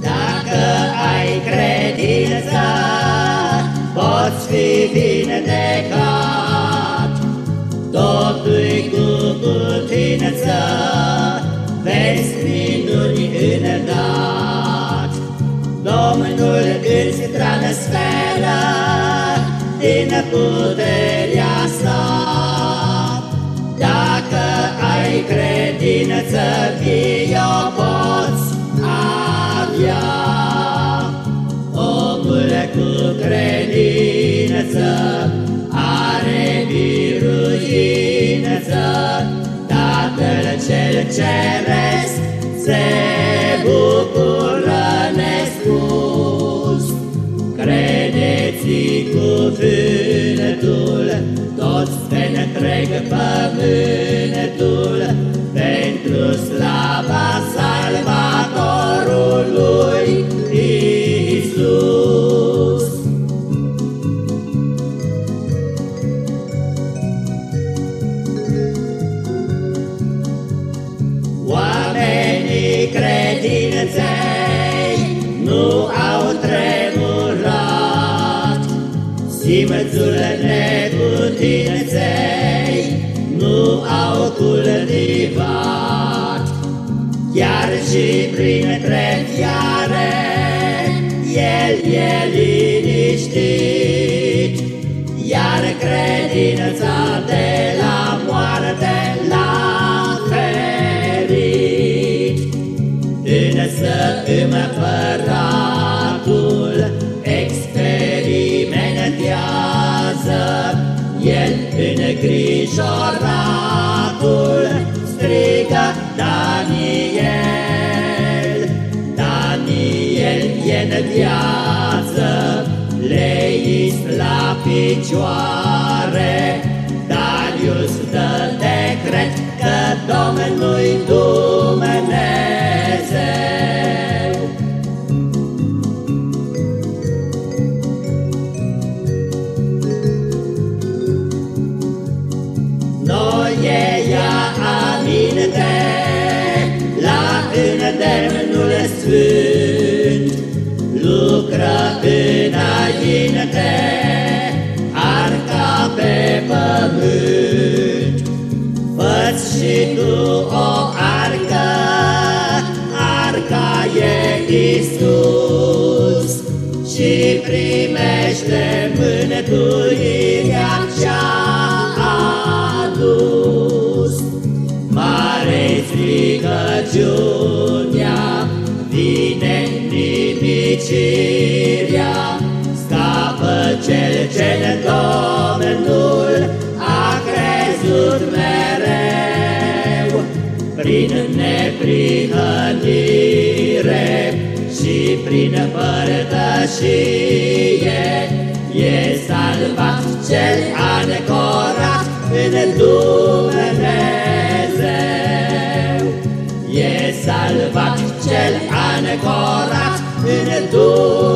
Dacă ai credință, poți fi vindecat, totul cu putință, vezi minuni în dat. Domnul îți transferă din puterea sa, Dacă ai credință, vii-o poți avea. Omul cu credință are biruință, Tatăl cel ceresc se întreg pământul, Pentru slava Salvatorului Iisus. Oamenii credinței nu au Simțul neputinței nu au cultivat, Chiar și printre fiare el e liniștit, Iar credința de la moarte îngrijoratul strigă Daniel, Daniel e în viață, leist la picioare, Darius dă decret că Domnul-i Dumnezeu. Îndemnul sfânt, Lucră înainte, arca pe pământ. Fă-ți și tu o arcă, arca e Iisus, Și primește mântuirea vine nimicirea, Scapă cel ce-n Domnul a crezut mereu, Prin neprihănire și prin părtășie, E salvat cel ancorat în Dumnezeu. E salvat cel ancorat în Dumnezeu.